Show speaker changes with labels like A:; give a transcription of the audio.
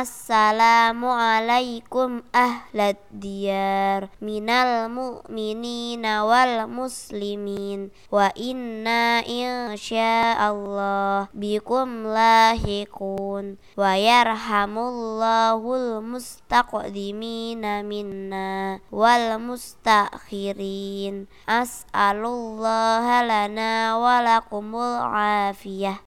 A: Assalamualaikum ahlad diyar minal mu'minina wal muslimin. Wa inna insyaallah bikum lahiqun. Wa yarhamullahul mustaqdimina minna wal mustakhirin as'alullaha lana wa lakumul afiyah.